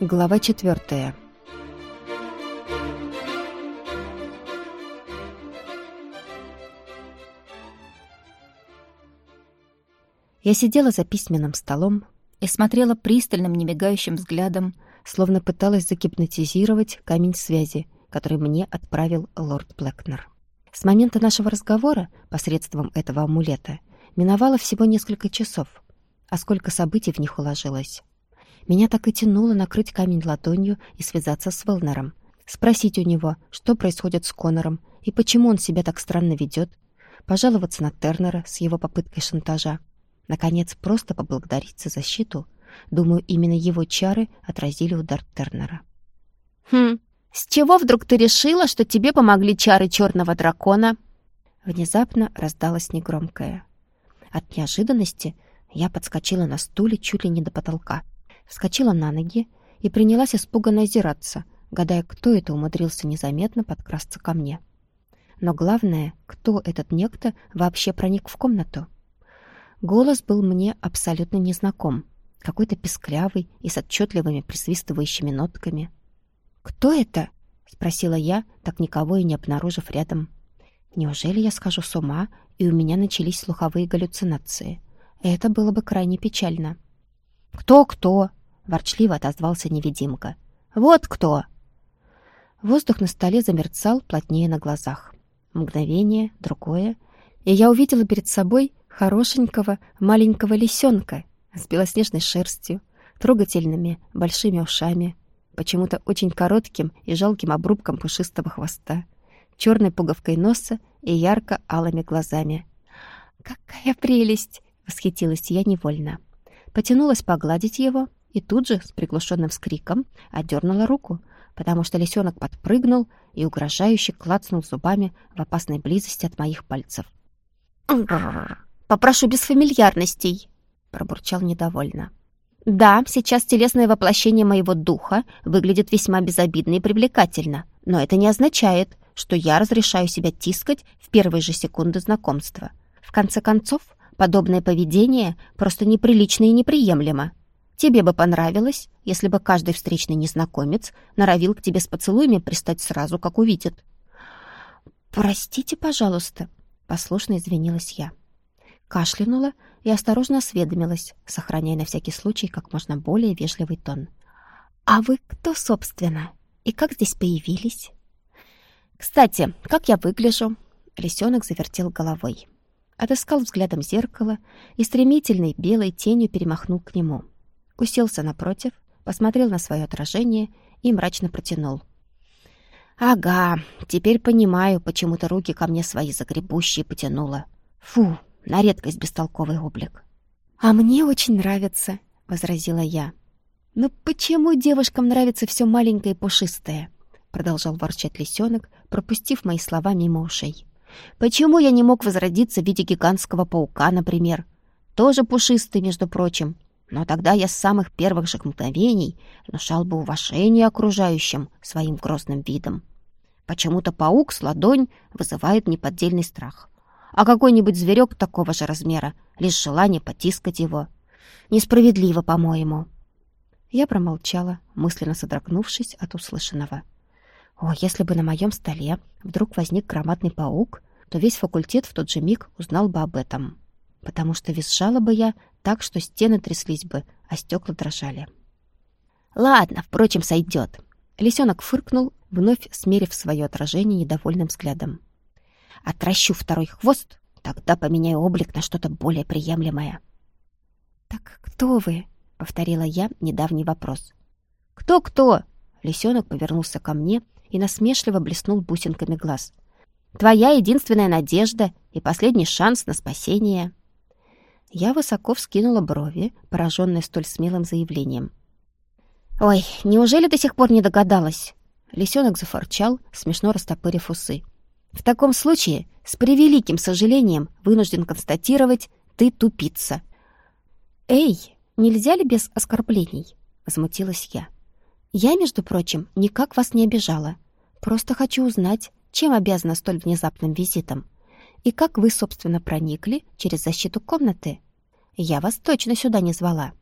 Глава четвертая. Я сидела за письменным столом и смотрела пристальным, немигающим взглядом, словно пыталась загипнотизировать камень связи, который мне отправил лорд Блэкнер. С момента нашего разговора посредством этого амулета миновало всего несколько часов, а сколько событий в них уложилось. Меня так и тянуло накрыть камень ладонью и связаться с Велнером, спросить у него, что происходит с Конором и почему он себя так странно ведет, пожаловаться на Тернера с его попыткой шантажа, наконец просто поблагодарить за защиту. Думаю, именно его чары отразили удар Тернера. «Хм, с чего вдруг ты решила, что тебе помогли чары черного дракона?» Внезапно раздалось негромкое. От неожиданности я подскочила на стуле чуть ли не до потолка — вскочила на ноги и принялась испуганно озираться, гадая, кто это умудрился незаметно подкрасться ко мне. Но главное, кто этот некто вообще проник в комнату? Голос был мне абсолютно незнаком, какой-то песклявый и с отчетливыми присвистывающими нотками. «Кто это?» — спросила я, так никого и не обнаружив рядом. «Неужели я схожу с ума, и у меня начались слуховые галлюцинации? Это было бы крайне печально». «Кто-кто?» — ворчливо отозвался невидимка. «Вот кто!» Воздух на столе замерцал плотнее на глазах. Мгновение, другое, и я увидела перед собой хорошенького маленького лисенка с белоснежной шерстью, трогательными большими ушами, почему-то очень коротким и жалким обрубком пушистого хвоста, черной пуговкой носа и ярко-алыми глазами. «Какая прелесть!» — восхитилась я невольно. Потянулась погладить его, и тут же с приглушенным вскриком отдернула руку, потому что лисенок подпрыгнул и угрожающе клацнул зубами в опасной близости от моих пальцев. «Попрошу без фамильярностей», — пробурчал недовольно. «Да, сейчас телесное воплощение моего духа выглядит весьма безобидно и привлекательно, но это не означает, что я разрешаю себя тискать в первые же секунды знакомства. В конце концов, подобное поведение просто неприлично и неприемлемо. Тебе бы понравилось, если бы каждый встречный незнакомец норовил к тебе с поцелуями пристать сразу, как увидит. «Простите, пожалуйста», — послушно извинилась я. Кашлянула и осторожно осведомилась, сохраняя на всякий случай как можно более вежливый тон. «А вы кто, собственно? И как здесь появились?» «Кстати, как я выгляжу?» Лисенок завертел головой. Отыскал взглядом зеркало и стремительной белой тенью перемахнул к нему — уселся напротив, посмотрел на свое отражение и мрачно протянул. «Ага, теперь понимаю, почему то руки ко мне свои загребущие потянула. Фу, на редкость бестолковый облик». «А мне очень нравится», — возразила я. «Но почему девушкам нравится все маленькое и пушистое?» — продолжал ворчать лисенок, пропустив мои слова мимо ушей. «Почему я не мог возродиться в виде гигантского паука, например? Тоже пушистый, между прочим, но тогда я с самых первых же мгновений внушал бы уважение окружающим своим грозным видом. Почему-то паук с ладонь вызывает неподдельный страх. А какой-нибудь зверек такого же размера, лишь желание потискать его. Несправедливо, по-моему. Я промолчала, мысленно содрогнувшись от услышанного. О, если бы на моем столе вдруг возник громадный паук, то весь факультет в тот же миг узнал бы об этом. Потому что визжала бы я так, что стены тряслись бы, а стекла дрожали. «Ладно, впрочем, сойдет». Лисенок фыркнул, вновь смерив свое отражение недовольным взглядом. «Отращу второй хвост, тогда поменяю облик на что-то более приемлемое». «Так кто вы?» — повторила я недавний вопрос. «Кто-кто?» — лисенок повернулся ко мне и насмешливо блеснул бусинками глаз. «Твоя единственная надежда и последний шанс на спасение». Я высоко вскинула брови, пораженная столь смелым заявлением. «Ой, неужели до сих пор не догадалась?» Лисенок зафорчал, смешно растопырив усы. «В таком случае, с превеликим сожалением, вынужден констатировать, ты тупица». «Эй, нельзя ли без оскорблений?» — возмутилась я. «Я, между прочим, никак вас не обижала. Просто хочу узнать, чем обязана столь внезапным визитом. И как вы, собственно, проникли через защиту комнаты? Я вас точно сюда не звала.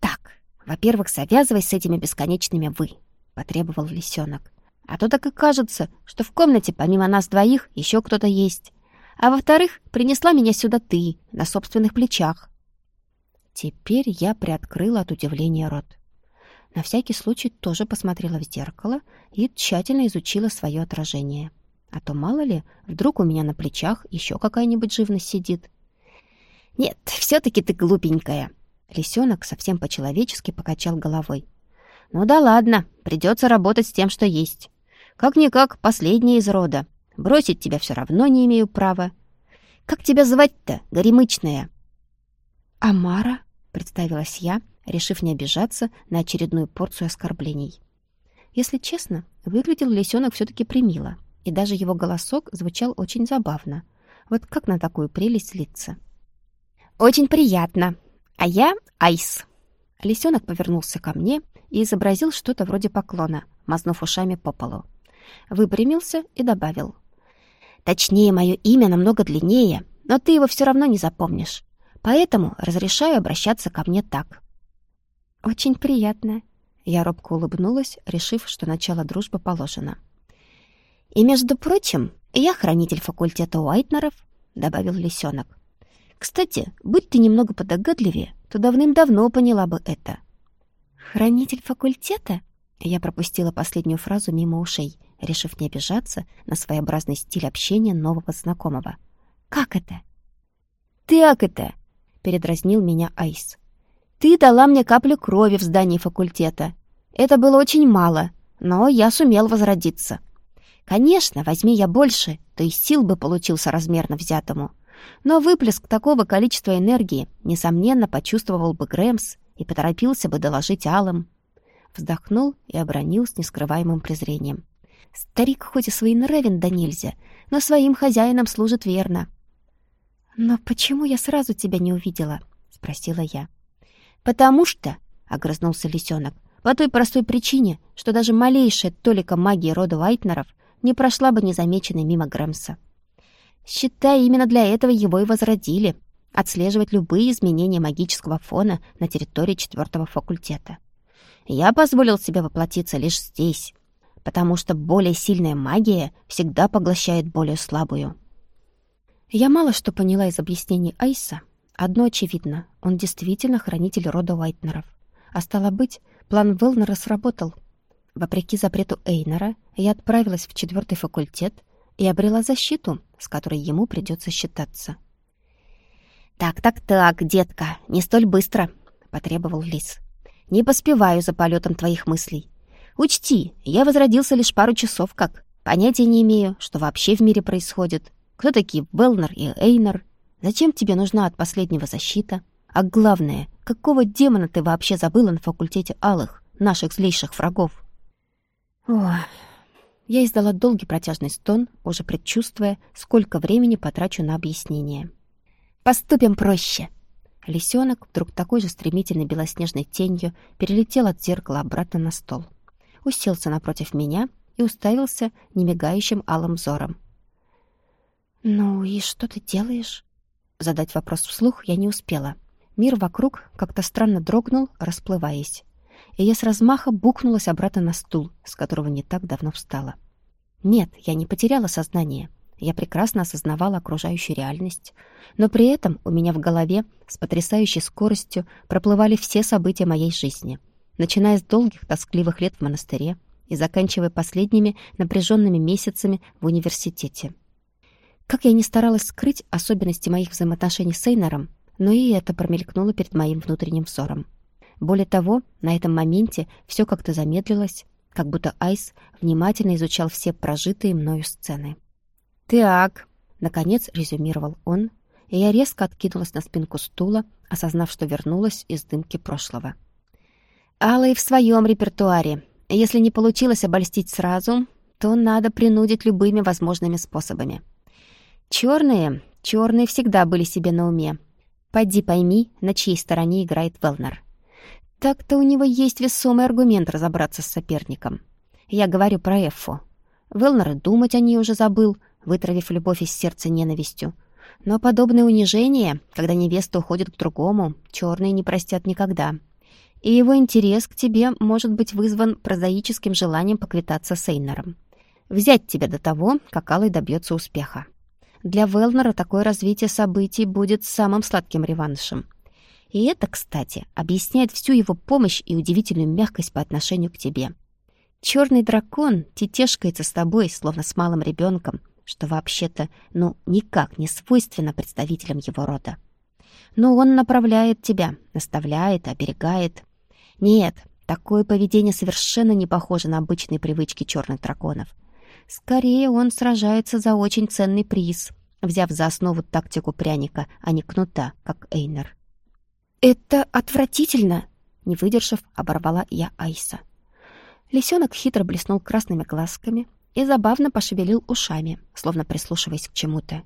Так, «Во-первых, завязывай с этими бесконечными «вы», — потребовал лисенок. «А то так и кажется, что в комнате помимо нас двоих еще кто-то есть. А во-вторых, принесла меня сюда ты, на собственных плечах». Теперь я приоткрыла от удивления рот. На всякий случай тоже посмотрела в зеркало и тщательно изучила свое отражение. А то, мало ли, вдруг у меня на плечах еще какая-нибудь живность сидит. «Нет, все-таки ты глупенькая!» Лисенок совсем по-человечески покачал головой. «Ну да ладно, придется работать с тем, что есть. Как-никак, последняя из рода. Бросить тебя все равно не имею права. Как тебя звать-то, горемычная?» «Амара», — представилась я, решив не обижаться на очередную порцию оскорблений. Если честно, выглядел лисенок все-таки примило, и даже его голосок звучал очень забавно. Вот как на такую прелесть злиться? «Очень приятно. А я Айс». Лисенок повернулся ко мне и изобразил что-то вроде поклона, мазнув ушами по полу. Выпрямился и добавил. «Точнее, мое имя намного длиннее, но ты его все равно не запомнишь. Поэтому разрешаю обращаться ко мне так». «Очень приятно». Я робко улыбнулась, решив, что начало дружбы положено. «И, между прочим, я хранитель факультета Уайтнеров», — добавил лисенок. «Кстати, будь ты немного подогадливее, то давным-давно поняла бы это». «Хранитель факультета?» Я пропустила последнюю фразу мимо ушей, решив не обижаться на своеобразный стиль общения нового знакомого. «Как это?» «Так это!» — передразнил меня Айс. Ты дала мне каплю крови в здании факультета. Это было очень мало, но я сумел возродиться. Конечно, возьми я больше, то и сил бы получился размерно взятому. Но выплеск такого количества энергии, несомненно, почувствовал бы Грэмс и поторопился бы доложить Алым. Вздохнул и обронил с нескрываемым презрением. Старик хоть и своенравен да нельзя, но своим хозяинам служит верно. «Но почему я сразу тебя не увидела?» — спросила я. «Потому что», — огрызнулся лисенок, «по той простой причине, что даже малейшая толика магии рода Вайтнеров не прошла бы незамеченной мимо Грэмса. Считай, именно для этого его и возродили, отслеживать любые изменения магического фона на территории четвертого факультета. Я позволил себе воплотиться лишь здесь, потому что более сильная магия всегда поглощает более слабую». Я мало что поняла из объяснений Айса, Одно очевидно, он действительно хранитель рода Уайтнеров. А стало быть, план Велнера сработал. Вопреки запрету Эйнера, я отправилась в четвертый факультет и обрела защиту, с которой ему придется считаться. «Так-так-так, детка, не столь быстро», — потребовал Лис. «Не поспеваю за полетом твоих мыслей. Учти, я возродился лишь пару часов как. Понятия не имею, что вообще в мире происходит. Кто такие Велнер и Эйнер?» Зачем тебе нужна от последнего защита? А главное, какого демона ты вообще забыла на факультете алых, наших злейших врагов? Ох, я издала долгий протяжный стон, уже предчувствуя, сколько времени потрачу на объяснение. «Поступим проще!» Лисенок вдруг такой же стремительной белоснежной тенью перелетел от зеркала обратно на стол. Уселся напротив меня и уставился немигающим алым взором. «Ну и что ты делаешь?» Задать вопрос вслух я не успела. Мир вокруг как-то странно дрогнул, расплываясь. И я с размаха бухнулась обратно на стул, с которого не так давно встала. Нет, я не потеряла сознание. Я прекрасно осознавала окружающую реальность. Но при этом у меня в голове с потрясающей скоростью проплывали все события моей жизни, начиная с долгих тоскливых лет в монастыре и заканчивая последними напряженными месяцами в университете. Как я не старалась скрыть особенности моих взаимоотношений с Эйнером, но и это промелькнуло перед моим внутренним взором. Более того, на этом моменте все как-то замедлилось, как будто Айс внимательно изучал все прожитые мною сцены. «Так», — наконец резюмировал он, и я резко откинулась на спинку стула, осознав, что вернулась из дымки прошлого. «Алла и в своем репертуаре. Если не получилось обольстить сразу, то надо принудить любыми возможными способами». Черные, черные всегда были себе на уме. Пойди пойми, на чьей стороне играет Велнер. Так-то у него есть весомый аргумент разобраться с соперником. Я говорю про Эффу. Велнер думать о ней уже забыл, вытравив любовь из сердца ненавистью. Но подобное унижение, когда невеста уходит к другому, черные не простят никогда. и его интерес к тебе может быть вызван прозаическим желанием поквитаться с Эйнером. Взять тебя до того, как Алый добьется успеха. Для Велнера такое развитие событий будет самым сладким реваншем. И это, кстати, объясняет всю его помощь и удивительную мягкость по отношению к тебе. Черный дракон тетешкается с тобой, словно с малым ребенком, что вообще-то, ну, никак не свойственно представителям его рода. Но он направляет тебя, наставляет, оберегает. Нет, такое поведение совершенно не похоже на обычные привычки черных драконов. Скорее, он сражается за очень ценный приз, взяв за основу тактику пряника, а не кнута, как Эйнер. «Это отвратительно!» Не выдержав, оборвала я Айса. Лисенок хитро блеснул красными глазками и забавно пошевелил ушами, словно прислушиваясь к чему-то.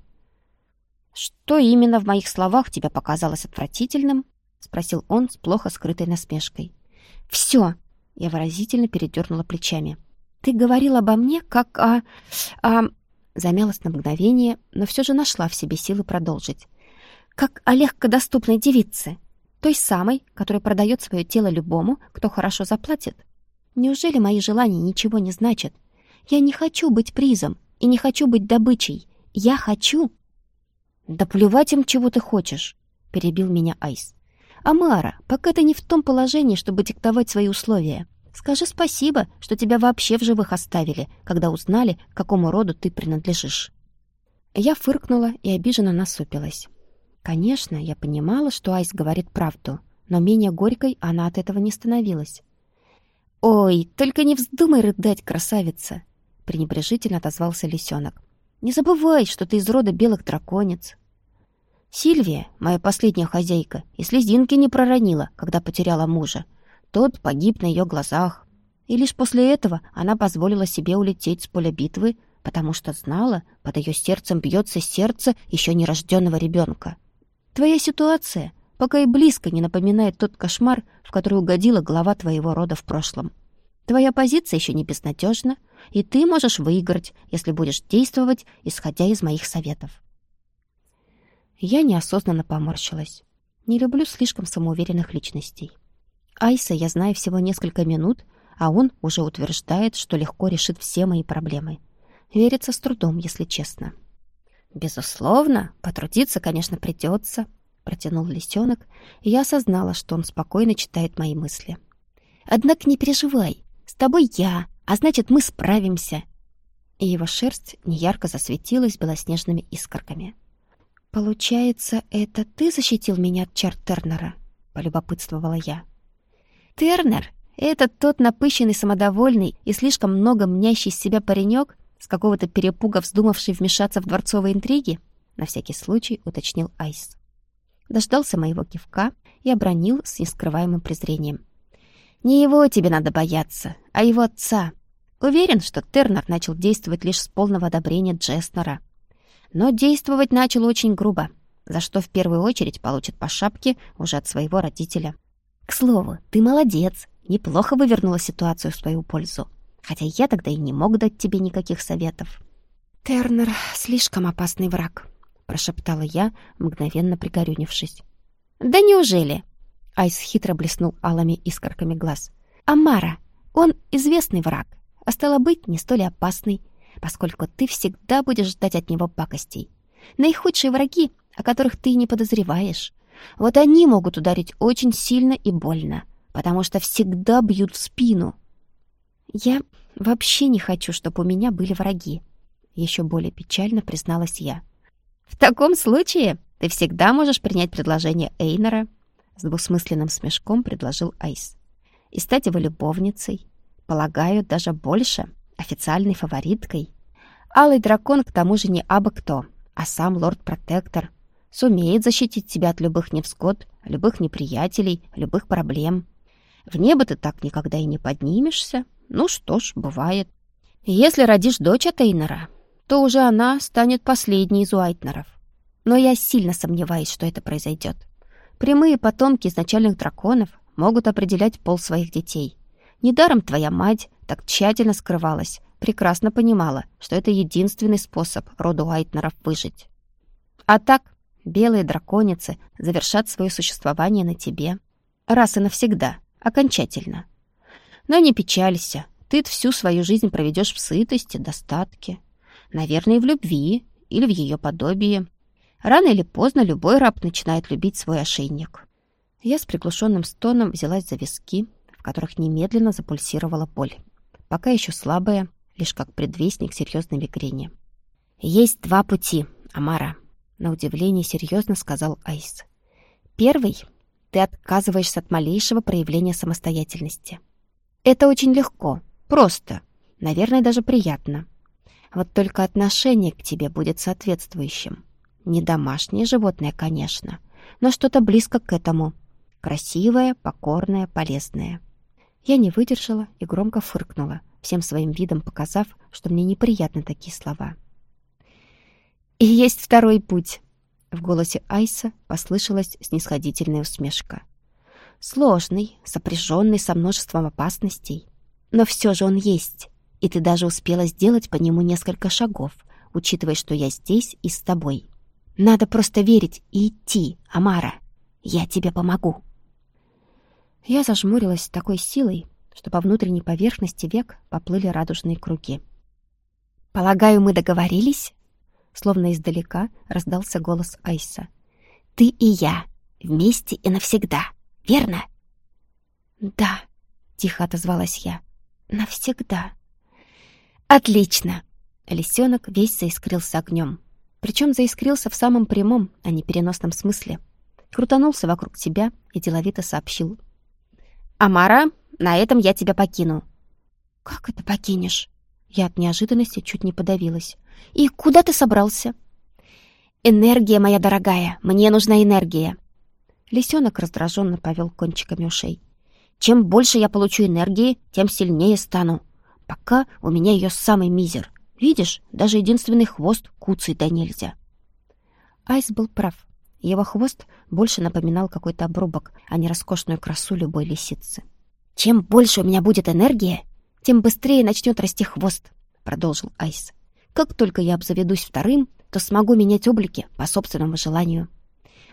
«Что именно в моих словах тебе показалось отвратительным?» — спросил он с плохо скрытой насмешкой. «Все!» — я выразительно передернула плечами. «Ты говорил обо мне, как о... о...» Замялась на мгновение, но все же нашла в себе силы продолжить. «Как о легкодоступной девице, той самой, которая продает свое тело любому, кто хорошо заплатит. Неужели мои желания ничего не значат? Я не хочу быть призом и не хочу быть добычей. Я хочу...» «Да плевать им, чего ты хочешь», — перебил меня Айс. «Амара, пока ты не в том положении, чтобы диктовать свои условия. Скажи спасибо, что тебя вообще в живых оставили, когда узнали, к какому роду ты принадлежишь». Я фыркнула и обиженно насупилась. Конечно, я понимала, что Айс говорит правду, но менее горькой она от этого не становилась. «Ой, только не вздумай рыдать, красавица!» — пренебрежительно отозвался лисенок. «Не забывай, что ты из рода белых драконец». Сильвия, моя последняя хозяйка, и слезинки не проронила, когда потеряла мужа. Тот погиб на ее глазах. И лишь после этого она позволила себе улететь с поля битвы, потому что знала, под ее сердцем бьется сердце еще нерожденного ребенка. Твоя ситуация пока и близко не напоминает тот кошмар, в который угодила глава твоего рода в прошлом. Твоя позиция еще не безнадежна, и ты можешь выиграть, если будешь действовать, исходя из моих советов. Я неосознанно поморщилась. Не люблю слишком самоуверенных личностей. Айса я знаю всего несколько минут, а он уже утверждает, что легко решит все мои проблемы. Верится с трудом, если честно. Безусловно, потрудиться, конечно, придется, протянул лисенок, и я осознала, что он спокойно читает мои мысли. Однако не переживай, с тобой я, а значит, мы справимся. И его шерсть неярко засветилась белоснежными искорками. Получается, это ты защитил меня от чар Тернера? полюбопытствовала я. Тернер — это тот напыщенный, самодовольный и слишком много мнящий себя паренек, с какого-то перепуга вздумавший вмешаться в дворцовые интриги? На всякий случай уточнил Айс дождался моего кивка и обронил с нескрываемым презрением. «Не его тебе надо бояться, а его отца. Уверен, что Тернер начал действовать лишь с полного одобрения Джеснера. Но действовать начал очень грубо, за что в первую очередь получит по шапке уже от своего родителя. К слову, ты молодец, неплохо вывернула ситуацию в свою пользу. Хотя я тогда и не мог дать тебе никаких советов». «Тернер — слишком опасный враг», прошептала я, мгновенно пригорюнившись. «Да неужели?» Айс хитро блеснул алыми искорками глаз. «Амара, он известный враг, а стало быть, не столь опасный, поскольку ты всегда будешь ждать от него пакостей. Наихудшие враги, о которых ты не подозреваешь. Вот они могут ударить очень сильно и больно, потому что всегда бьют в спину. Я вообще не хочу, чтобы у меня были враги, еще более печально призналась я. В таком случае ты всегда можешь принять предложение Эйнера, с двусмысленным смешком предложил Айс. И стать его любовницей, полагаю, даже больше, официальной фавориткой. Алый дракон к тому же не абы кто, а сам лорд-протектор. Сумеет защитить тебя от любых невзгод, любых неприятелей, любых проблем. В небо ты так никогда и не поднимешься. Ну что ж, бывает. Если родишь дочь от Эйнера, то уже она станет последней из Уайтнеров. Но я сильно сомневаюсь, что это произойдет. Прямые потомки изначальных драконов могут определять пол своих детей. Недаром твоя мать так тщательно скрывалась, прекрасно понимала, что это единственный способ роду Уайтнеров выжить. А так, белые драконицы завершат свое существование на тебе. Раз и навсегда, Окончательно. Но не печалься, ты всю свою жизнь проведешь в сытости, достатке. Наверное, в любви, или в ее подобии. Рано или поздно любой раб начинает любить свой ошейник. Я с приглушенным стоном взялась за виски, в которых немедленно запульсировала боль. Пока еще слабая, лишь как предвестник серьезной мигрени. «Есть два пути, Амара», — на удивление серьезно сказал Айс. «Первый — ты отказываешься от малейшего проявления самостоятельности. Это очень легко, просто, наверное, даже приятно. Вот только отношение к тебе будет соответствующим. Не домашнее животное, конечно, но что-то близко к этому. Красивое, покорное, полезное». Я не выдержала и громко фыркнула, всем своим видом показав, что мне неприятны такие слова. «И есть второй путь!» В голосе Айса послышалась снисходительная усмешка. «Сложный, сопряженный со множеством опасностей. Но все же он есть, и ты даже успела сделать по нему несколько шагов, учитывая, что я здесь и с тобой. Надо просто верить и идти, Амара. Я тебе помогу». Я зажмурилась такой силой, что по внутренней поверхности век поплыли радужные круги. «Полагаю, мы договорились?» Словно издалека раздался голос Айса. «Ты и я, вместе и навсегда, верно?» «Да», — тихо отозвалась я, — «навсегда». «Отлично!» Лисенок весь заискрился огнем. Причем заискрился в самом прямом, а не переносном смысле. Крутанулся вокруг тебя и деловито сообщил. «Амара, на этом я тебя покину». «Как это покинешь?» Я от неожиданности чуть не подавилась. «И куда ты собрался?» «Энергия, моя дорогая, мне нужна энергия». Лисенок раздраженно повел кончиками ушей. «Чем больше я получу энергии, тем сильнее стану. Пока у меня ее самый мизер. Видишь, даже единственный хвост куцый да нельзя». Айс был прав. Его хвост больше напоминал какой-то обрубок, а не роскошную красу любой лисицы. «Чем больше у меня будет энергия, тем быстрее начнет расти хвост», — продолжил Айс. «Как только я обзаведусь вторым, то смогу менять облики по собственному желанию.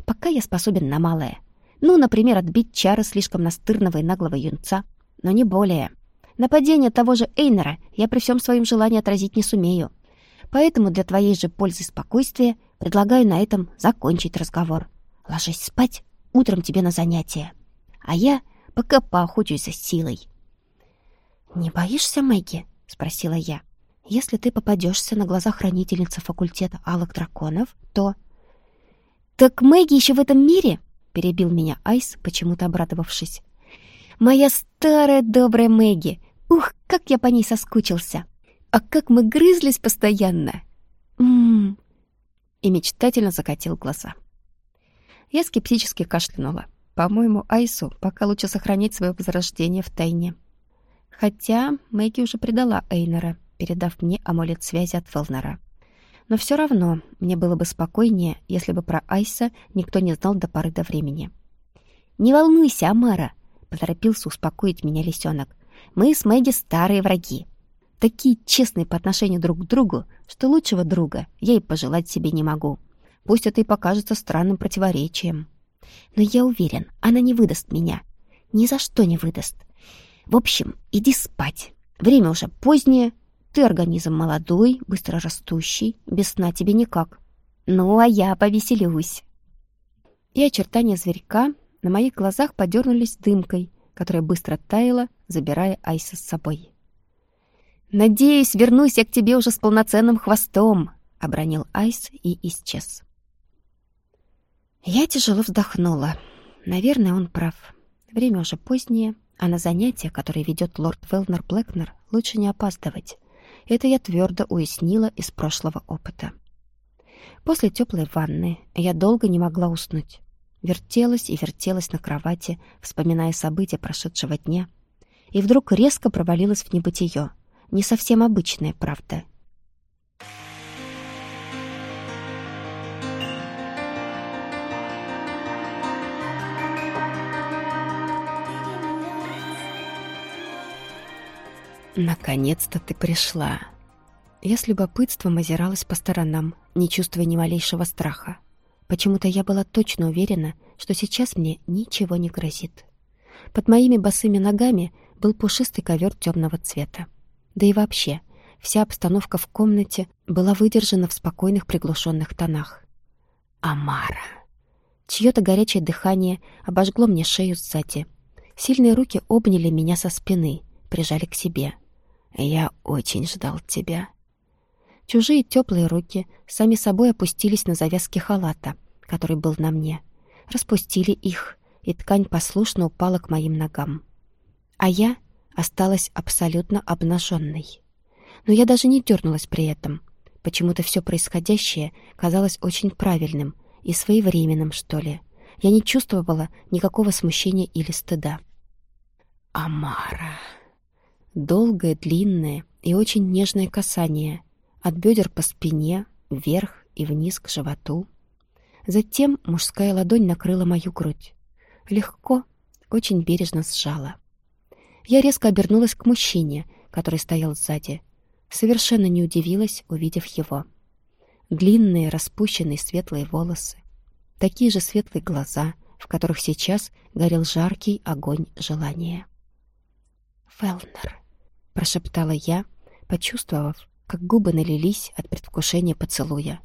Пока я способен на малое. Ну, например, отбить чары слишком настырного и наглого юнца. Но не более. Нападение того же Эйнера я при всем своем желании отразить не сумею. Поэтому для твоей же пользы и спокойствия предлагаю на этом закончить разговор. Ложись спать, утром тебе на занятия. А я пока поохочусь за силой. «Не боишься, Мэгги?» — спросила я. «Если ты попадешься на глаза хранительницы факультета алых драконов, то...» «Так Мэгги еще в этом мире?» — перебил меня Айс, почему-то обрадовавшись. «Моя старая добрая Мэгги! Ух, как я по ней соскучился! А как мы грызлись постоянно!» «М-м-м!» И мечтательно закатил глаза. Я скептически кашлянула. По-моему, Айсу пока лучше сохранить свое возрождение в тайне. Хотя Мэгги уже предала Эйнера, передав мне амулет связи от Фелнера. Но все равно мне было бы спокойнее, если бы про Айса никто не знал до поры до времени. «Не волнуйся, Амара!» — поторопился успокоить меня лисенок. «Мы с Мэгги старые враги. Такие честные по отношению друг к другу, что лучшего друга я и пожелать себе не могу. Пусть это и покажется странным противоречием». Но я уверен, она не выдаст меня. Ни за что не выдаст. В общем, иди спать. Время уже позднее. Ты организм молодой, быстро растущий. Без сна тебе никак. Ну, а я повеселюсь. И очертания зверька на моих глазах подернулись дымкой, которая быстро таяла, забирая Айса с собой. «Надеюсь, вернусь я к тебе уже с полноценным хвостом», — обронил Айс и исчез. Я тяжело вздохнула. Наверное, он прав. Время уже позднее, а на занятия, которые ведет лорд Велнер Блэкнер, лучше не опаздывать. Это я твердо уяснила из прошлого опыта. После теплой ванны я долго не могла уснуть. Вертелась и вертелась на кровати, вспоминая события прошедшего дня. И вдруг резко провалилась в небытие. Не совсем обычное, правда. «Наконец-то ты пришла!» Я с любопытством озиралась по сторонам, не чувствуя ни малейшего страха. Почему-то я была точно уверена, что сейчас мне ничего не грозит. Под моими босыми ногами был пушистый ковер темного цвета. Да и вообще, вся обстановка в комнате была выдержана в спокойных приглушенных тонах. Амара. Чье-то горячее дыхание обожгло мне шею сзади. Сильные руки обняли меня со спины, прижали к себе. «Я очень ждал тебя». Чужие теплые руки сами собой опустились на завязки халата, который был на мне. Распустили их, и ткань послушно упала к моим ногам. А я осталась абсолютно обнаженной. Но я даже не дернулась при этом. Почему-то все происходящее казалось очень правильным и своевременным, что ли. Я не чувствовала никакого смущения или стыда. Амара. Долгое, длинное и очень нежное касание. От бедер по спине, вверх и вниз к животу. Затем мужская ладонь накрыла мою грудь. Легко, очень бережно сжала. Я резко обернулась к мужчине, который стоял сзади. Совершенно не удивилась, увидев его. Длинные, распущенные светлые волосы. Такие же светлые глаза, в которых сейчас горел жаркий огонь желания. «Фелнер», — прошептала я, почувствовав, как губы налились от предвкушения поцелуя.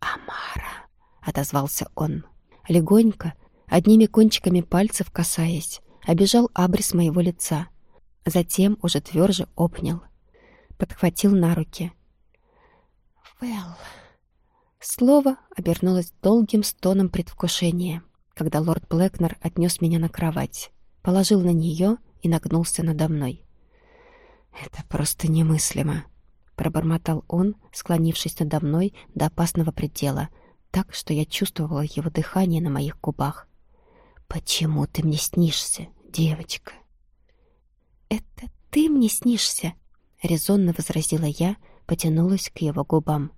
«Амара», — отозвался он, легонько, одними кончиками пальцев касаясь, обежал абрис моего лица, затем уже тверже обнял, подхватил на руки. «Вэл...» Слово обернулось долгим стоном предвкушения, когда лорд Блэкнер отнес меня на кровать, положил на нее и нагнулся надо мной. «Это просто немыслимо», — пробормотал он, склонившись надо мной до опасного предела, так, что я чувствовала его дыхание на моих губах. «Почему ты мне снишься, девочка?» «Это ты мне снишься?» — резонно возразила я, потянулась к его губам.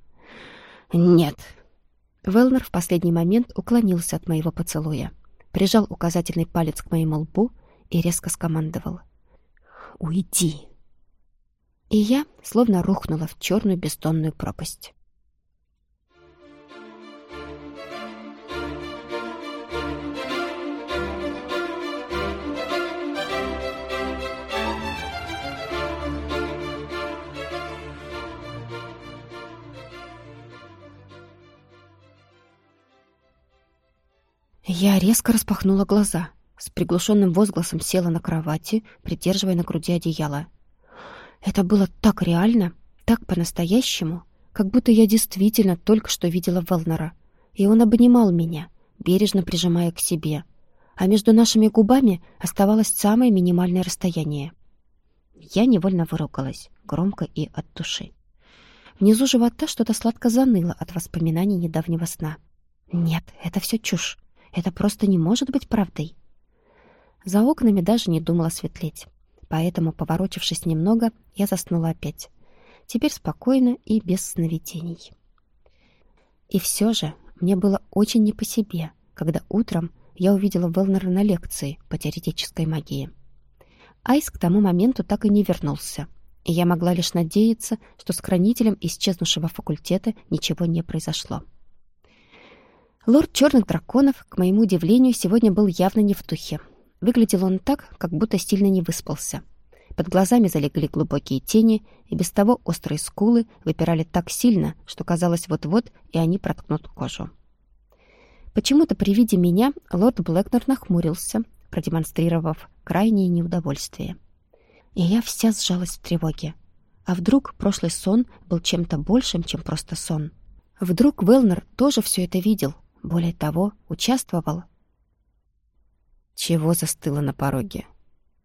«Нет». Велнер в последний момент уклонился от моего поцелуя, прижал указательный палец к моему лбу и резко скомандовал. «Уйди!» И я словно рухнула в черную бездонную пропасть. Я резко распахнула глаза — с приглушенным возгласом села на кровати, придерживая на груди одеяло. Это было так реально, так по-настоящему, как будто я действительно только что видела Велнера. И он обнимал меня, бережно прижимая к себе. А между нашими губами оставалось самое минимальное расстояние. Я невольно выругалась, громко и от души. Внизу живота что-то сладко заныло от воспоминаний недавнего сна. Нет, это все чушь. Это просто не может быть правдой. За окнами даже не думала светлеть. Поэтому, поворочившись немного, я заснула опять. Теперь спокойно и без сновидений. И все же мне было очень не по себе, когда утром я увидела Велнера на лекции по теоретической магии. Айс к тому моменту так и не вернулся, и я могла лишь надеяться, что с хранителем исчезнувшего факультета ничего не произошло. Лорд Черных Драконов, к моему удивлению, сегодня был явно не в духе. Выглядел он так, как будто сильно не выспался. Под глазами залегли глубокие тени, и без того острые скулы выпирали так сильно, что казалось вот-вот, и они проткнут кожу. Почему-то при виде меня лорд Блэкнер нахмурился, продемонстрировав крайнее неудовольствие. И я вся сжалась в тревоге. А вдруг прошлый сон был чем-то большим, чем просто сон? Вдруг Велнер тоже все это видел, более того, участвовал чего застыла на пороге?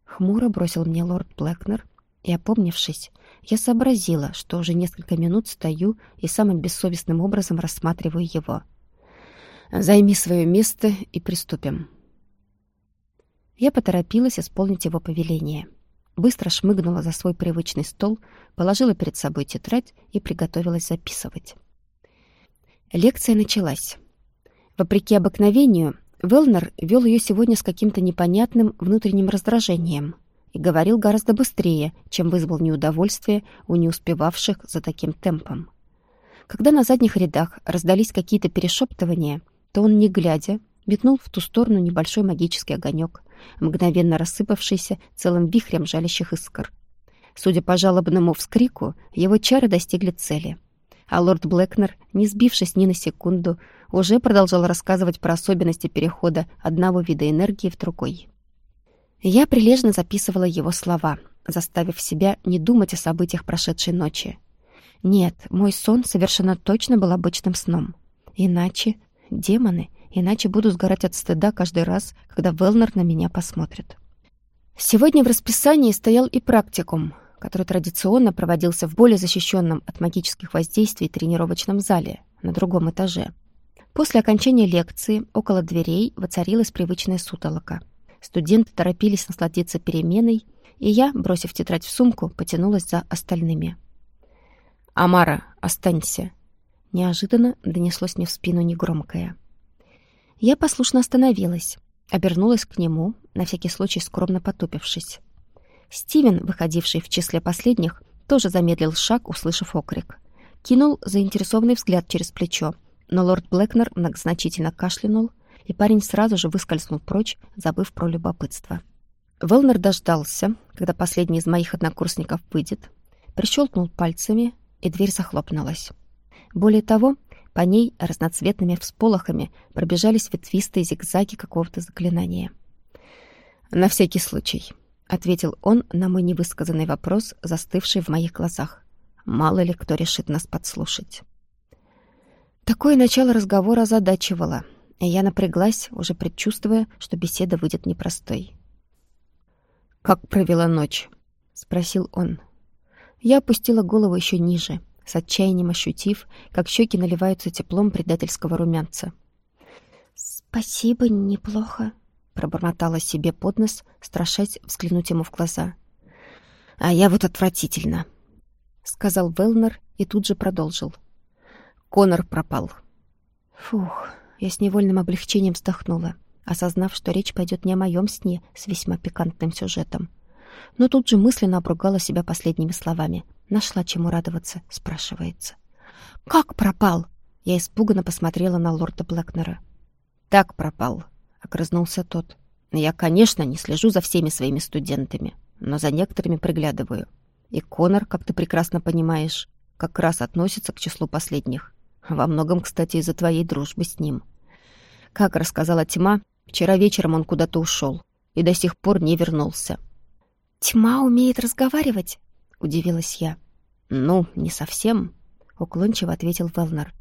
Хмуро бросил мне лорд Блэкнер, и, опомнившись, я сообразила, что уже несколько минут стою и самым бессовестным образом рассматриваю его. «Займи свое место и приступим». Я поторопилась исполнить его повеление. Быстро шмыгнула за свой привычный стол, положила перед собой тетрадь и приготовилась записывать. Лекция началась. Вопреки обыкновению, Велнер вел ее сегодня с каким-то непонятным внутренним раздражением и говорил гораздо быстрее, чем вызвал неудовольствие у неуспевавших за таким темпом. Когда на задних рядах раздались какие-то перешептывания, то он, не глядя, метнул в ту сторону небольшой магический огонек, мгновенно рассыпавшийся целым вихрем жалящих искр. Судя по жалобному вскрику, его чары достигли цели. А лорд Блэкнер, не сбившись ни на секунду, уже продолжал рассказывать про особенности перехода одного вида энергии в другой. Я прилежно записывала его слова, заставив себя не думать о событиях прошедшей ночи. Нет, мой сон совершенно точно был обычным сном. Иначе, демоны, иначе буду сгорать от стыда каждый раз, когда Велнер на меня посмотрит. Сегодня в расписании стоял и практикум, который традиционно проводился в более защищенном от магических воздействий тренировочном зале на другом этаже. После окончания лекции около дверей воцарилась привычная сутолока. Студенты торопились насладиться переменой, и я, бросив тетрадь в сумку, потянулась за остальными. «Амара, останься!» Неожиданно донеслось мне в спину негромкое. Я послушно остановилась, обернулась к нему, на всякий случай скромно потупившись. Стивен, выходивший в числе последних, тоже замедлил шаг, услышав окрик. Кинул заинтересованный взгляд через плечо, но лорд Блэкнер многозначительно кашлянул, и парень сразу же выскользнул прочь, забыв про любопытство. Велнер дождался, когда последний из моих однокурсников выйдет, прищелкнул пальцами, и дверь захлопнулась. Более того, по ней разноцветными всполохами пробежались ветвистые зигзаги какого-то заклинания. «На всякий случай», — ответил он на мой невысказанный вопрос, застывший в моих глазах. «Мало ли кто решит нас подслушать». Такое начало разговора озадачивало, и я напряглась, уже предчувствуя, что беседа выйдет непростой. «Как провела ночь?» — спросил он. Я опустила голову еще ниже, с отчаянием ощутив, как щеки наливаются теплом предательского румянца. «Спасибо, неплохо», — пробормотала себе под нос, страшась взглянуть ему в глаза. «А я вот отвратительно», — сказал Велнер и тут же продолжил. Конор пропал. Фух, я с невольным облегчением вздохнула, осознав, что речь пойдет не о моем сне с весьма пикантным сюжетом. Но тут же мысленно обругала себя последними словами. Нашла чему радоваться, спрашивается. «Как пропал?» Я испуганно посмотрела на лорда Блэкнера. «Так пропал», — огрызнулся тот. «Я, конечно, не слежу за всеми своими студентами, но за некоторыми приглядываю. И Конор, как ты прекрасно понимаешь, как раз относится к числу последних. Во многом, кстати, из-за твоей дружбы с ним. Как рассказала Тьма, вчера вечером он куда-то ушел и до сих пор не вернулся. «Тьма умеет разговаривать?» — удивилась я. «Ну, не совсем», — уклончиво ответил Велнер.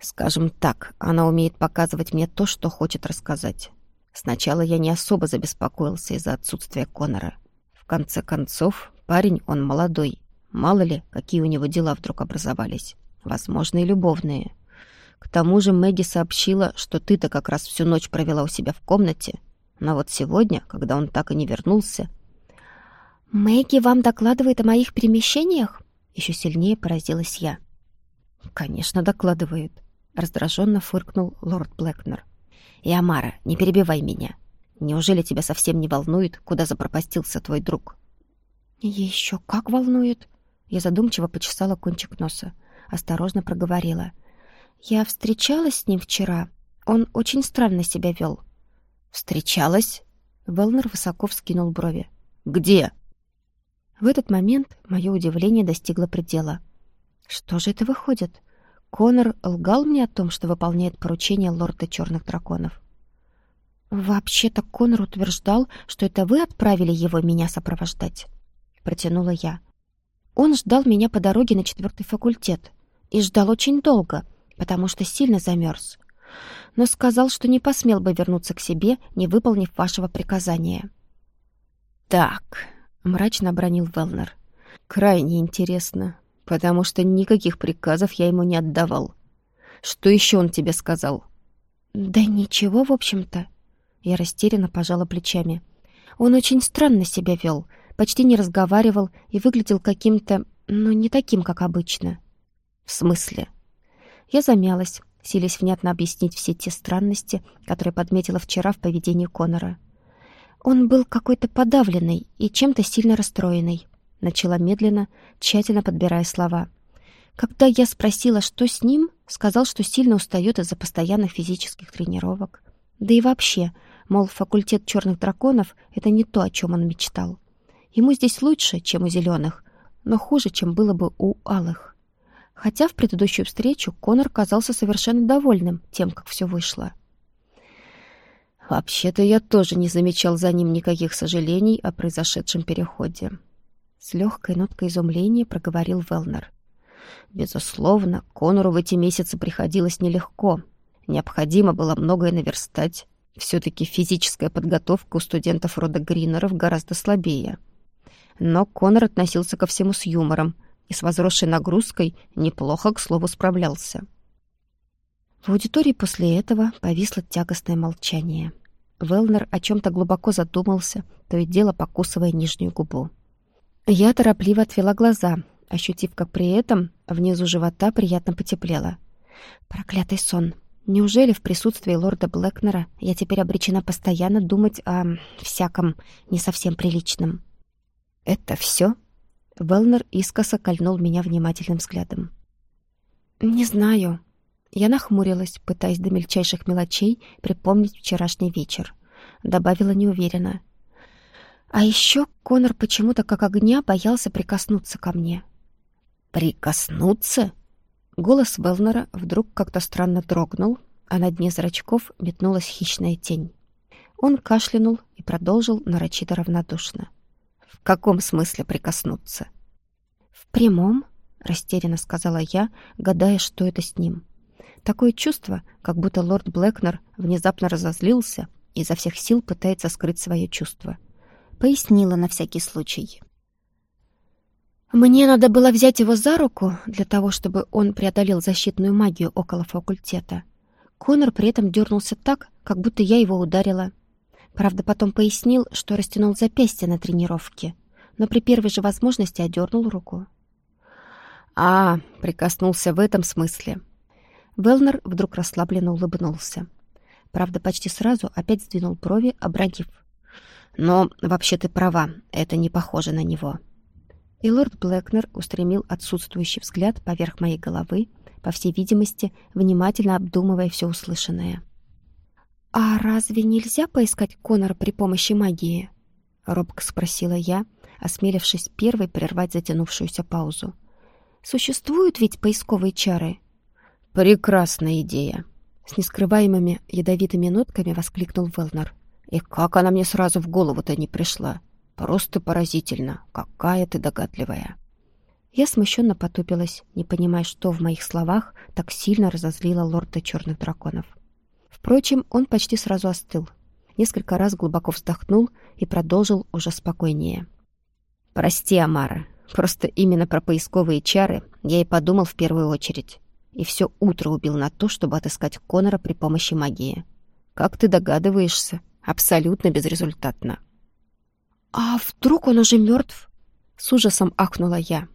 «Скажем так, она умеет показывать мне то, что хочет рассказать. Сначала я не особо забеспокоился из-за отсутствия Конора. В конце концов, парень он молодой. Мало ли, какие у него дела вдруг образовались возможно, и любовные. К тому же Мэгги сообщила, что ты-то как раз всю ночь провела у себя в комнате. Но вот сегодня, когда он так и не вернулся... «Мэгги вам докладывает о моих перемещениях?» Еще сильнее поразилась я. «Конечно, докладывает», — раздраженно фыркнул лорд Блэкнер. «И, Амара, не перебивай меня. Неужели тебя совсем не волнует, куда запропастился твой друг?» «Еще как волнует!» Я задумчиво почесала кончик носа осторожно проговорила. «Я встречалась с ним вчера. Он очень странно себя вел». «Встречалась?» Велнер высоко вскинул брови. «Где?» В этот момент мое удивление достигло предела. «Что же это выходит? Конор лгал мне о том, что выполняет поручение лорда черных драконов?» «Вообще-то Конор утверждал, что это вы отправили его меня сопровождать», — протянула я. «Он ждал меня по дороге на четвертый факультет и ждал очень долго, потому что сильно замерз. Но сказал, что не посмел бы вернуться к себе, не выполнив вашего приказания. «Так», — мрачно обронил Велнер, — «крайне интересно, потому что никаких приказов я ему не отдавал. Что еще он тебе сказал?» «Да ничего, в общем-то». Я растерянно пожала плечами. Он очень странно себя вел, почти не разговаривал и выглядел каким-то, ну, не таким, как обычно. «В смысле?» Я замялась, силясь внятно объяснить все те странности, которые подметила вчера в поведении Конора. Он был какой-то подавленный и чем-то сильно расстроенный. Начала медленно, тщательно подбирая слова. Когда я спросила, что с ним, сказал, что сильно устает из-за постоянных физических тренировок. Да и вообще, Мол, факультет черных драконов — это не то, о чем он мечтал. Ему здесь лучше, чем у зеленых, но хуже, чем было бы у алых. Хотя в предыдущую встречу Конор казался совершенно довольным тем, как все вышло. Вообще-то я тоже не замечал за ним никаких сожалений о произошедшем переходе. С легкой ноткой изумления проговорил Велнер. Безусловно, Конору в эти месяцы приходилось нелегко. Необходимо было многое наверстать. Все-таки физическая подготовка у студентов рода Гринеров гораздо слабее. Но Конор относился ко всему с юмором и с возросшей нагрузкой неплохо, к слову, справлялся. В аудитории после этого повисло тягостное молчание. Велнер о чем-то глубоко задумался, то и дело покусывая нижнюю губу. Я торопливо отвела глаза, ощутив, как при этом внизу живота приятно потеплело. Проклятый сон. Неужели в присутствии лорда Блэкнера я теперь обречена постоянно думать о всяком не совсем приличном? «Это все?» Велнер искоса кольнул меня внимательным взглядом. «Не знаю», я нахмурилась, пытаясь до мельчайших мелочей припомнить вчерашний вечер. Добавила неуверенно. А еще Конор почему-то как огня боялся прикоснуться ко мне. «Прикоснуться?» Голос Велнера вдруг как-то странно дрогнул, а на дне зрачков метнулась хищная тень. Он кашлянул и продолжил нарочито равнодушно. «В каком смысле прикоснуться?» «В прямом», — растерянно сказала я, гадая, что это с ним. Такое чувство, как будто лорд Блэкнер внезапно разозлился и изо всех сил пытается скрыть свое чувство. Пояснила на всякий случай. Мне надо было взять его за руку для того, чтобы он преодолел защитную магию около факультета. Конор при этом дернулся так, как будто я его ударила. Правда, потом пояснил, что растянул запястье на тренировке, но при первой же возможности одернул руку. «А, прикоснулся в этом смысле», Велнер вдруг расслабленно улыбнулся. Правда, почти сразу опять сдвинул брови, обронив. «Но вообще ты права, это не похоже на него». И лорд Блэкнер устремил отсутствующий взгляд поверх моей головы, по всей видимости, внимательно обдумывая все услышанное. «А разве нельзя поискать Конора при помощи магии?» — робко спросила я, осмелившись первой прервать затянувшуюся паузу. «Существуют ведь поисковые чары?» «Прекрасная идея!» С нескрываемыми ядовитыми нотками воскликнул Велнер. «И как она мне сразу в голову-то не пришла? Просто поразительно! Какая ты догадливая!» Я смущенно потупилась, не понимая, что в моих словах так сильно разозлило лорда черных драконов. Впрочем, он почти сразу остыл. Несколько раз глубоко вздохнул и продолжил уже спокойнее. «Прости, Амара, просто именно про поисковые чары я и подумал в первую очередь и все утро убил на то, чтобы отыскать Конора при помощи магии. Как ты догадываешься, абсолютно безрезультатно. «А вдруг он уже мертв?» — с ужасом ахнула я.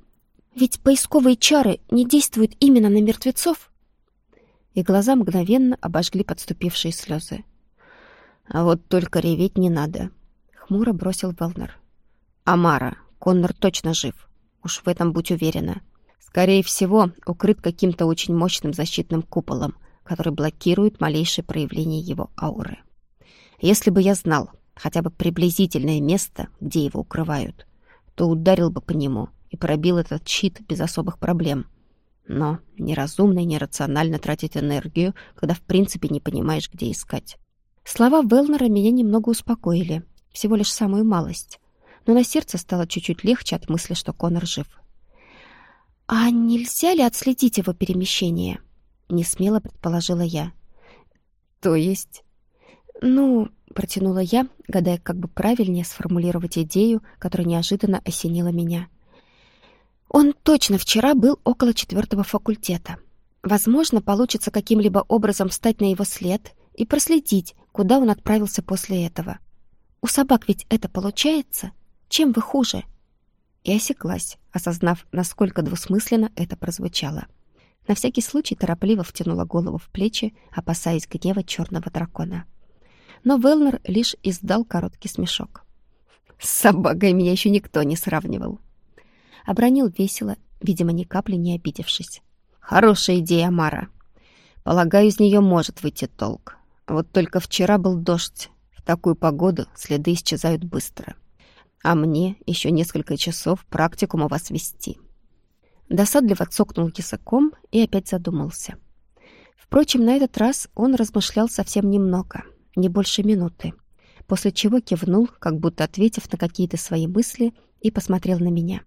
«Ведь поисковые чары не действуют именно на мертвецов?» И глаза мгновенно обожгли подступившие слезы. «А вот только реветь не надо», — хмуро бросил Велнер. «Амара, Коннор точно жив. Уж в этом будь уверена. Скорее всего, укрыт каким-то очень мощным защитным куполом, который блокирует малейшее проявление его ауры. Если бы я знал хотя бы приблизительное место, где его укрывают, то ударил бы по нему и пробил этот щит без особых проблем. Но неразумно и нерационально тратить энергию, когда в принципе не понимаешь, где искать. Слова Велнера меня немного успокоили, всего лишь самую малость. Но на сердце стало чуть-чуть легче от мысли, что Конор жив. «А нельзя ли отследить его перемещение?» — несмело предположила я. «То есть?» «Ну...» — протянула я, гадая, как бы правильнее сформулировать идею, которая неожиданно осенила меня. «Он точно вчера был около четвертого факультета. Возможно, получится каким-либо образом встать на его след и проследить, куда он отправился после этого. У собак ведь это получается? Чем вы хуже?» и осеклась, осознав, насколько двусмысленно это прозвучало. На всякий случай торопливо втянула голову в плечи, опасаясь гнева черного дракона. Но Велнер лишь издал короткий смешок. «С собакой меня еще никто не сравнивал!» Обронил весело, видимо, ни капли не обидевшись. «Хорошая идея, Мара. Полагаю, из нее может выйти толк. Вот только вчера был дождь. В такую погоду следы исчезают быстро. А мне еще несколько часов практикум у вас вести». Досадливо цокнул языком и опять задумался. Впрочем, на этот раз он размышлял совсем немного, не больше минуты, после чего кивнул, как будто ответив на какие-то свои мысли, и посмотрел на меня.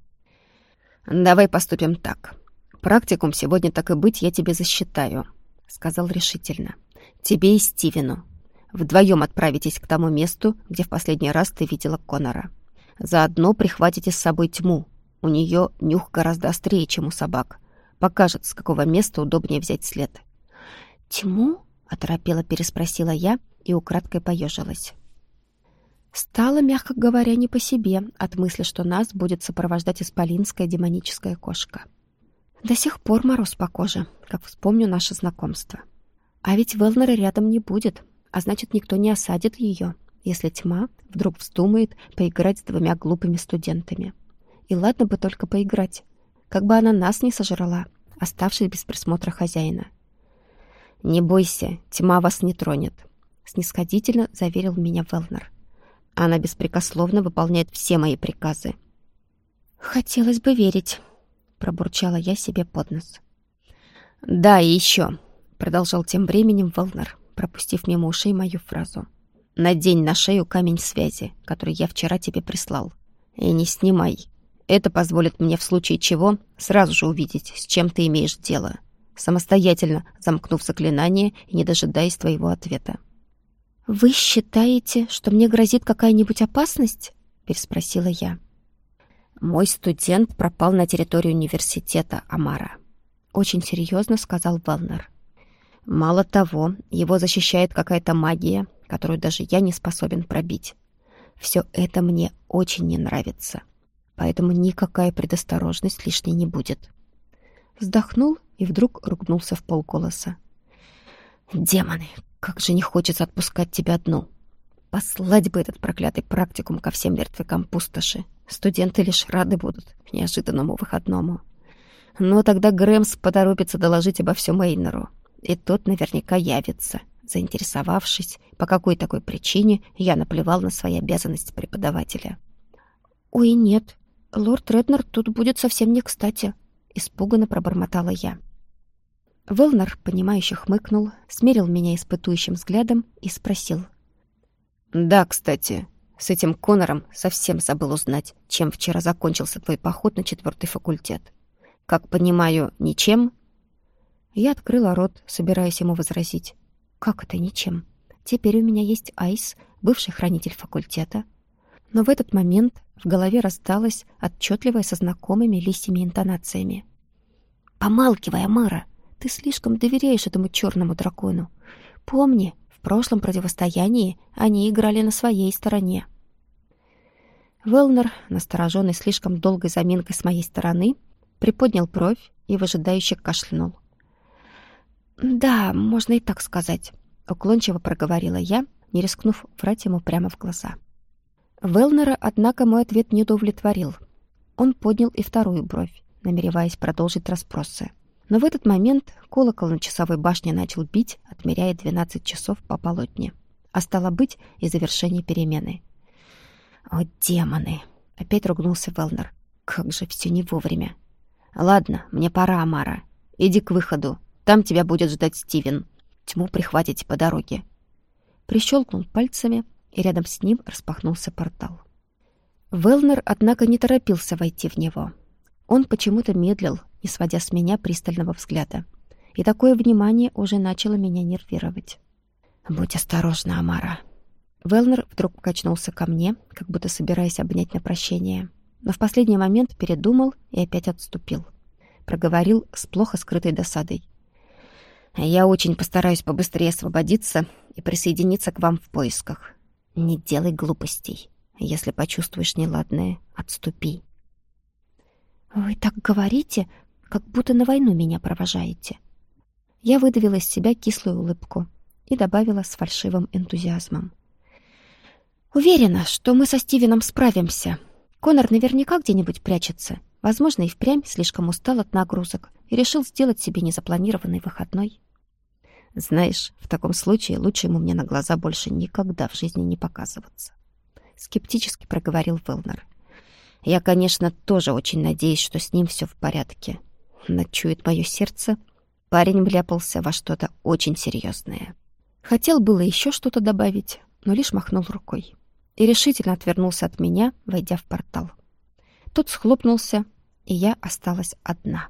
«Давай поступим так. Практикум сегодня так и быть я тебе засчитаю», — сказал решительно. «Тебе и Стивену. Вдвоем отправитесь к тому месту, где в последний раз ты видела Конора. Заодно прихватите с собой тьму, у нее нюх гораздо острее, чем у собак. Покажет, с какого места удобнее взять след. «Тьму?» — оторопела переспросила я и украдкой поежилась. Стало, мягко говоря, не по себе от мысли, что нас будет сопровождать исполинская демоническая кошка. До сих пор мороз по коже, как вспомню наше знакомство. А ведь Велнера рядом не будет, а значит, никто не осадит ее, если тьма вдруг вздумает поиграть с двумя глупыми студентами. И ладно бы только поиграть. Как бы она нас не сожрала, оставшись без присмотра хозяина. «Не бойся, тьма вас не тронет», — снисходительно заверил меня Велнер. «Она беспрекословно выполняет все мои приказы». «Хотелось бы верить», — пробурчала я себе под нос. «Да, и еще», — продолжал тем временем Велнер, пропустив мимо ушей мою фразу. «Надень на шею камень связи, который я вчера тебе прислал. И не снимай. Это позволит мне в случае чего сразу же увидеть, с чем ты имеешь дело, самостоятельно замкнув заклинание и не дожидаясь твоего ответа. «Вы считаете, что мне грозит какая-нибудь опасность?» — переспросила я. «Мой студент пропал на территории университета Амара», — очень серьезно сказал Велнер. «Мало того, его защищает какая-то магия, которую даже я не способен пробить. Все это мне очень не нравится поэтому никакая предосторожность лишней не будет. Вздохнул и вдруг ругнулся в полголоса. «Демоны, как же не хочется отпускать тебя одну! Послать бы этот проклятый практикум ко всем мертвякам пустоши. Студенты лишь рады будут неожиданному выходному. Но тогда Грэмс поторопится доложить обо всем Эйнеру, и тот наверняка явится, заинтересовавшись, по какой такой причине я наплевал на свои обязанности преподавателя». «Ой, нет, лорд Реднер тут будет совсем не кстати», — испуганно пробормотала я. Велнер, понимающе хмыкнул, смерил меня испытующим взглядом и спросил. «Да, кстати, с этим Конором совсем забыл узнать, чем вчера закончился твой поход на четвертый факультет. Как понимаю, ничем?» Я открыла рот, собираясь ему возразить. «Как это ничем? Теперь у меня есть Айс, бывший хранитель факультета, но в этот момент в голове рассталась отчетливая со знакомыми листьями интонациями. «Помалкивай, Амара! Ты слишком доверяешь этому черному дракону. Помни, в прошлом противостоянии они играли на своей стороне». Велнер, настороженный слишком долгой заминкой с моей стороны, приподнял бровь и выжидающе кашлянул. «Да, можно и так сказать», — уклончиво проговорила я, не рискнув врать ему прямо в глаза. Велнера, однако, мой ответ не удовлетворил. Он поднял и вторую бровь, намереваясь продолжить расспросы. Но в этот момент колокол на часовой башне начал бить, отмеряя 12 часов по полотне. А стало быть и завершение перемены. «О, демоны!» — опять ругнулся Велнер. «Как же все не вовремя!» «Ладно, мне пора, Амара. Иди к выходу. Там тебя будет ждать Стивен. Тьму прихватите по дороге». Прищелкнул пальцами, и рядом с ним распахнулся портал. Велнер, однако, не торопился войти в него. Он почему-то медлил, не сводя с меня пристального взгляда. И такое внимание уже начало меня нервировать. «Будь осторожна, Амара». Велнер вдруг покачнулся ко мне, как будто собираясь обнять на прощение. Но в последний момент передумал и опять отступил. Проговорил с плохо скрытой досадой. «Я очень постараюсь побыстрее освободиться и присоединиться к вам в поисках. Не делай глупостей. Если почувствуешь неладное, отступи. Вы так говорите, как будто на войну меня провожаете. Я выдавила из себя кислую улыбку и добавила с фальшивым энтузиазмом. Уверена, что мы со Стивеном справимся. Конор наверняка где-нибудь прячется. Возможно, и впрямь слишком устал от нагрузок и решил сделать себе незапланированный выходной. Знаешь, в таком случае лучше ему мне на глаза больше никогда в жизни не показываться. Скептически проговорил Велнер. Я, конечно, тоже очень надеюсь, что с ним все в порядке. Но чует мое сердце, парень вляпался во что-то очень серьезное. Хотел было еще что-то добавить, но лишь махнул рукой и решительно отвернулся от меня, войдя в портал. Тот схлопнулся, и я осталась одна.